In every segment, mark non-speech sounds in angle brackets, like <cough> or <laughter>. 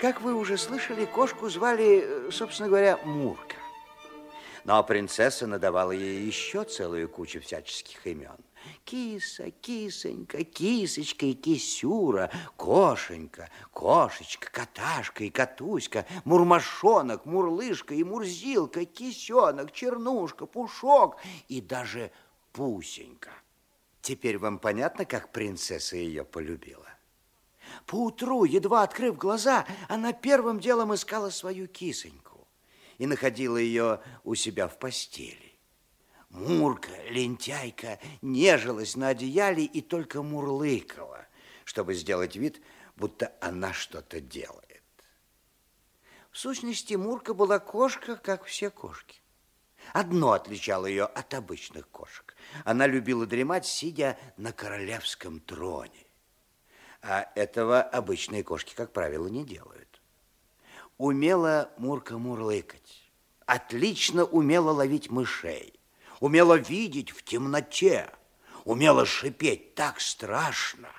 Как вы уже слышали, кошку звали, э, собственно говоря, Мурка. Но принцесса надавала ей еще целую кучу всяческих имен. Киса, кисонька, кисочка и кисюра, кошенька, кошечка, каташка и катуська, мурмашонок, мурлышка и мурзилка, кисенок, чернушка, пушок и даже пусенька. Теперь вам понятно, как принцесса ее полюбила? Поутру, едва открыв глаза, она первым делом искала свою кисоньку и находила ее у себя в постели. Мурка, лентяйка, нежилась на одеяле и только мурлыкала, чтобы сделать вид, будто она что-то делает. В сущности, Мурка была кошка, как все кошки. Одно отличало ее от обычных кошек. Она любила дремать, сидя на королевском троне. А этого обычные кошки, как правило, не делают. Умела Мурка мурлыкать. Отлично умела ловить мышей умела видеть в темноте, умела шипеть так страшно,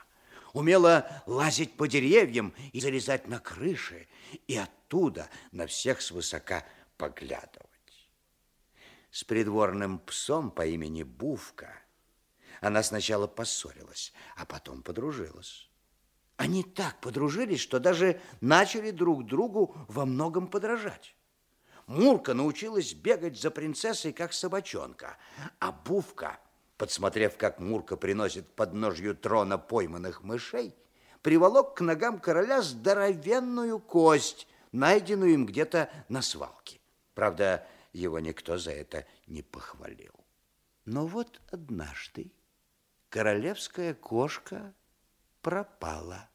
умела лазить по деревьям и залезать на крыши, и оттуда на всех свысока поглядывать. С придворным псом по имени Бувка она сначала поссорилась, а потом подружилась. Они так подружились, что даже начали друг другу во многом подражать. Мурка научилась бегать за принцессой, как собачонка, а Бувка, подсмотрев, как Мурка приносит под ножью трона пойманных мышей, приволок к ногам короля здоровенную кость, найденную им где-то на свалке. Правда, его никто за это не похвалил. Но вот однажды королевская кошка пропала.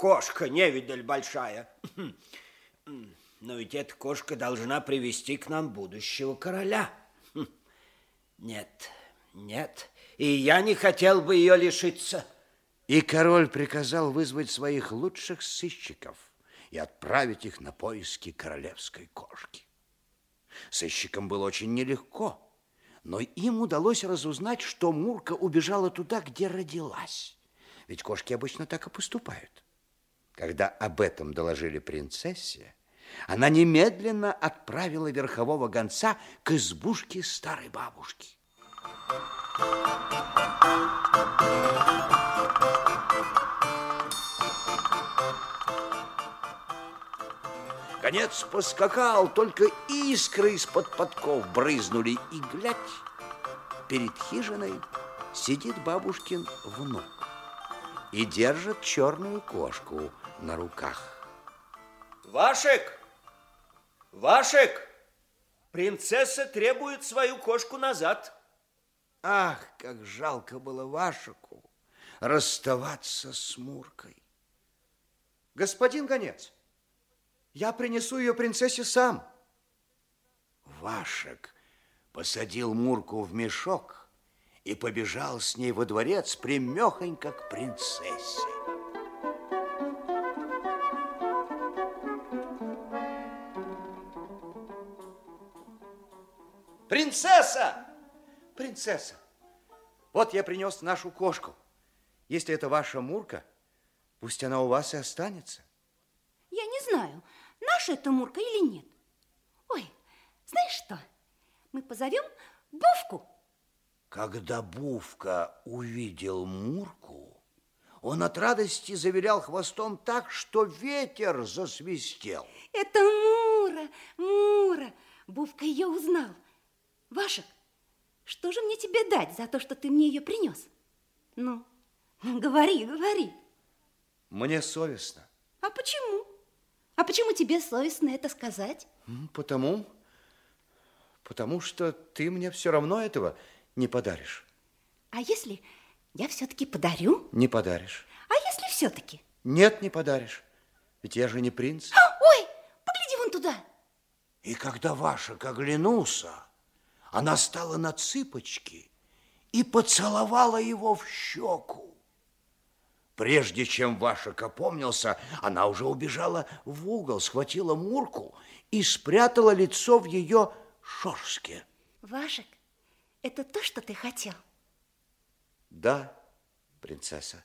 Кошка, невидаль большая. <clears throat> Но ведь эта кошка должна привести к нам будущего короля. <clears throat> Нет, нет, и я не хотел бы ее лишиться. И король приказал вызвать своих лучших сыщиков и отправить их на поиски королевской кошки. Сыщикам было очень нелегко, но им удалось разузнать, что Мурка убежала туда, где родилась. Ведь кошки обычно так и поступают. Когда об этом доложили принцессе, она немедленно отправила верхового гонца к избушке старой бабушки. Конец поскакал, только искры из-под подков брызнули, и, глядь, перед хижиной сидит бабушкин внук и держит черную кошку на руках. Вашек! Вашек! Принцесса требует свою кошку назад. Ах, как жалко было Вашеку расставаться с Муркой. Господин гонец, я принесу ее принцессе сам. Вашек посадил Мурку в мешок и побежал с ней во дворец примехонько к принцессе. Принцесса! Принцесса! Вот я принес нашу кошку. Если это ваша Мурка, пусть она у вас и останется. Я не знаю, наша это Мурка или нет. Ой, знаешь что? Мы позовем Бувку. Когда Бувка увидел Мурку, он от радости завилял хвостом так, что ветер засвистел. Это Мура, Мура. Бувка ее узнал. Вашек, что же мне тебе дать за то, что ты мне ее принес? Ну, говори, говори. Мне совестно. А почему? А почему тебе совестно это сказать? Потому, потому что ты мне все равно этого не подаришь. А если я все-таки подарю? Не подаришь. А если все-таки? Нет, не подаришь. Ведь я же не принц. А, ой, погляди вон туда. И когда Вашек оглянулся, она стала на цыпочки и поцеловала его в щеку. Прежде чем Вашек опомнился, она уже убежала в угол, схватила Мурку и спрятала лицо в ее Шорске. Вашек, это то, что ты хотел? Да, принцесса.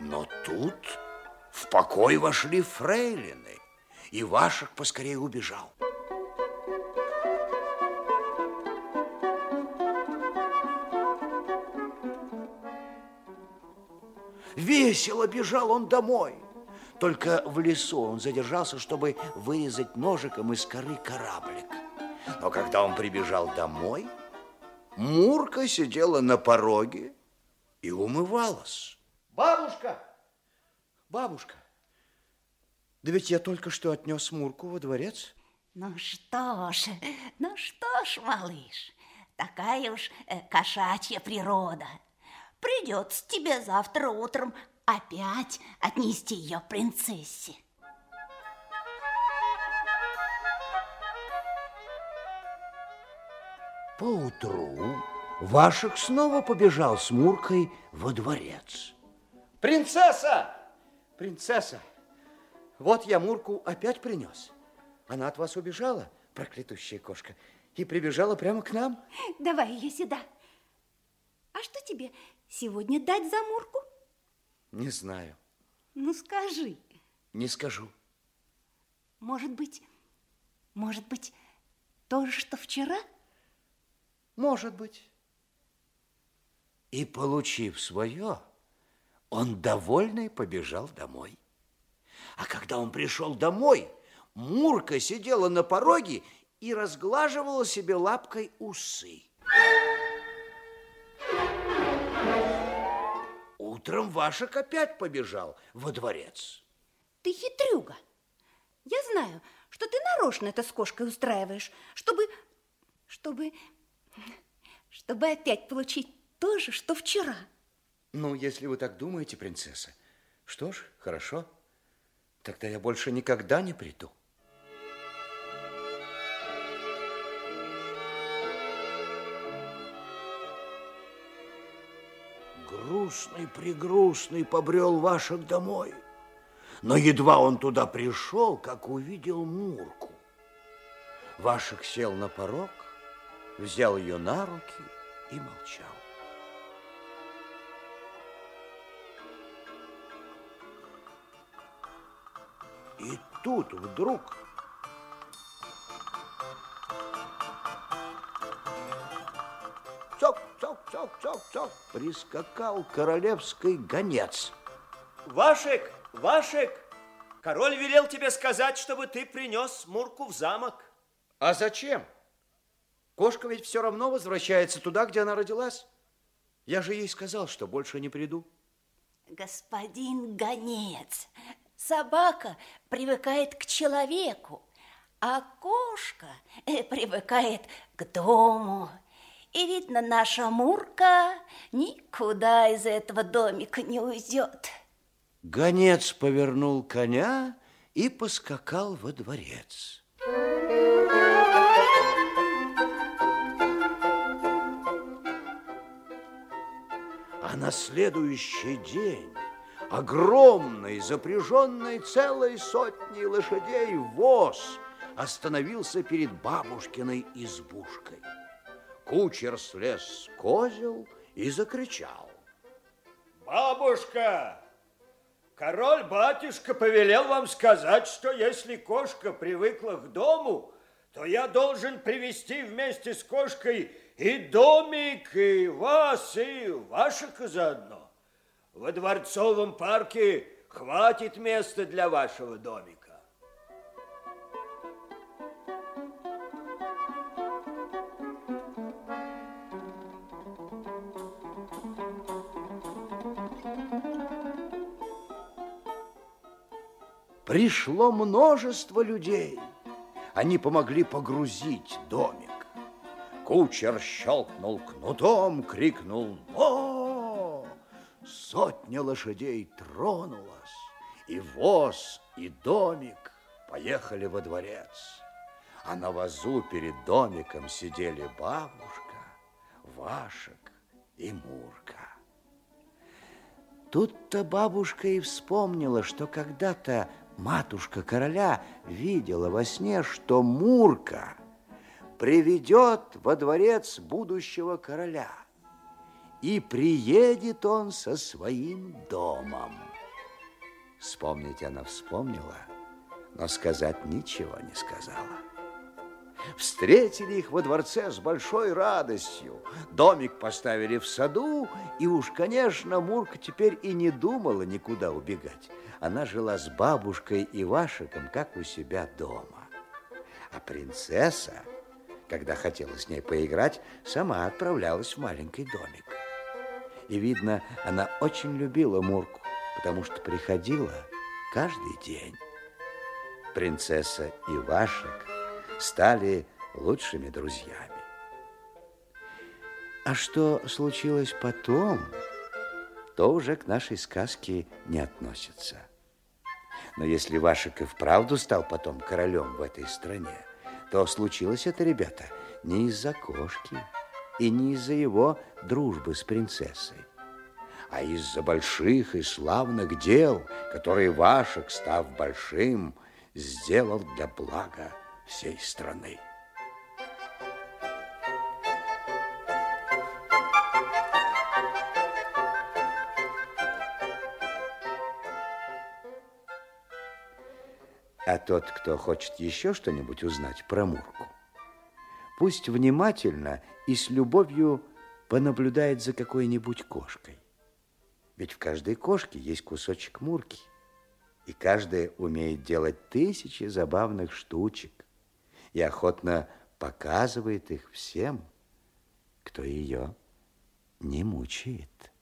Но тут в покой вошли фрейлины, и Вашек поскорее убежал. Весело бежал он домой. Только в лесу он задержался, чтобы вырезать ножиком из коры кораблик. Но когда он прибежал домой, Мурка сидела на пороге и умывалась. Бабушка! Бабушка! Да ведь я только что отнес Мурку во дворец. Ну что ж, ну что ж, малыш, такая уж э, кошачья природа. Придется тебе завтра утром опять отнести ее принцессе. Поутру Вашек снова побежал с Муркой во дворец. Принцесса! Принцесса! Вот я Мурку опять принес. Она от вас убежала, проклятущая кошка, и прибежала прямо к нам. Давай ее сюда. А что тебе сегодня дать за Мурку? Не знаю. Ну, скажи. Не скажу. Может быть, может быть, то же, что вчера? Может быть. И, получив свое, он довольный побежал домой. А когда он пришел домой, Мурка сидела на пороге и разглаживала себе лапкой усы. Утром Вашек опять побежал во дворец. Ты хитрюга. Я знаю, что ты нарочно это с кошкой устраиваешь, чтобы... чтобы... чтобы опять получить то же, что вчера. Ну, если вы так думаете, принцесса, что ж, хорошо. Тогда я больше никогда не приду. Грустный-прегрустный побрел Вашек домой. Но едва он туда пришел, как увидел Мурку. Вашек сел на порог, взял ее на руки и молчал. И тут вдруг цок, цок, цок, цок, прискакал королевский гонец. Вашек, Вашек, король велел тебе сказать, чтобы ты принес Мурку в замок. А зачем? Кошка ведь все равно возвращается туда, где она родилась. Я же ей сказал, что больше не приду. Господин гонец, собака привыкает к человеку, а кошка э, привыкает к дому. И, видно, наша Мурка никуда из этого домика не уйдет. Гонец повернул коня и поскакал во дворец. А на следующий день огромный, запряженный целой сотней лошадей воз остановился перед бабушкиной избушкой. Кучер слез с козел и закричал. Бабушка, король-батюшка повелел вам сказать, что если кошка привыкла к дому, то я должен привести вместе с кошкой и домик, и вас, и ваших заодно. Во дворцовом парке хватит места для вашего домика. Пришло множество людей. Они помогли погрузить домик. Кучер щелкнул кнутом, крикнул «Но!». Сотня лошадей тронулась, и воз, и домик поехали во дворец. А на вазу перед домиком сидели бабушка, Вашек и Мурка. Тут-то бабушка и вспомнила, что когда-то матушка короля видела во сне, что Мурка приведет во дворец будущего короля. И приедет он со своим домом. Вспомнить она вспомнила, но сказать ничего не сказала. Встретили их во дворце с большой радостью. Домик поставили в саду, и уж, конечно, Мурка теперь и не думала никуда убегать. Она жила с бабушкой и Вашиком, как у себя дома. А принцесса, когда хотела с ней поиграть, сама отправлялась в маленький домик. И, видно, она очень любила Мурку, потому что приходила каждый день. Принцесса и Вашик стали лучшими друзьями. А что случилось потом, то уже к нашей сказке не относится. Но если Вашик и вправду стал потом королем в этой стране, то случилось это, ребята, не из-за кошки и не из-за его дружбы с принцессой, а из-за больших и славных дел, которые Вашик, став большим, сделал для блага всей страны. А тот, кто хочет еще что-нибудь узнать про Мурку, пусть внимательно и с любовью понаблюдает за какой-нибудь кошкой. Ведь в каждой кошке есть кусочек Мурки, и каждая умеет делать тысячи забавных штучек и охотно показывает их всем, кто ее не мучает.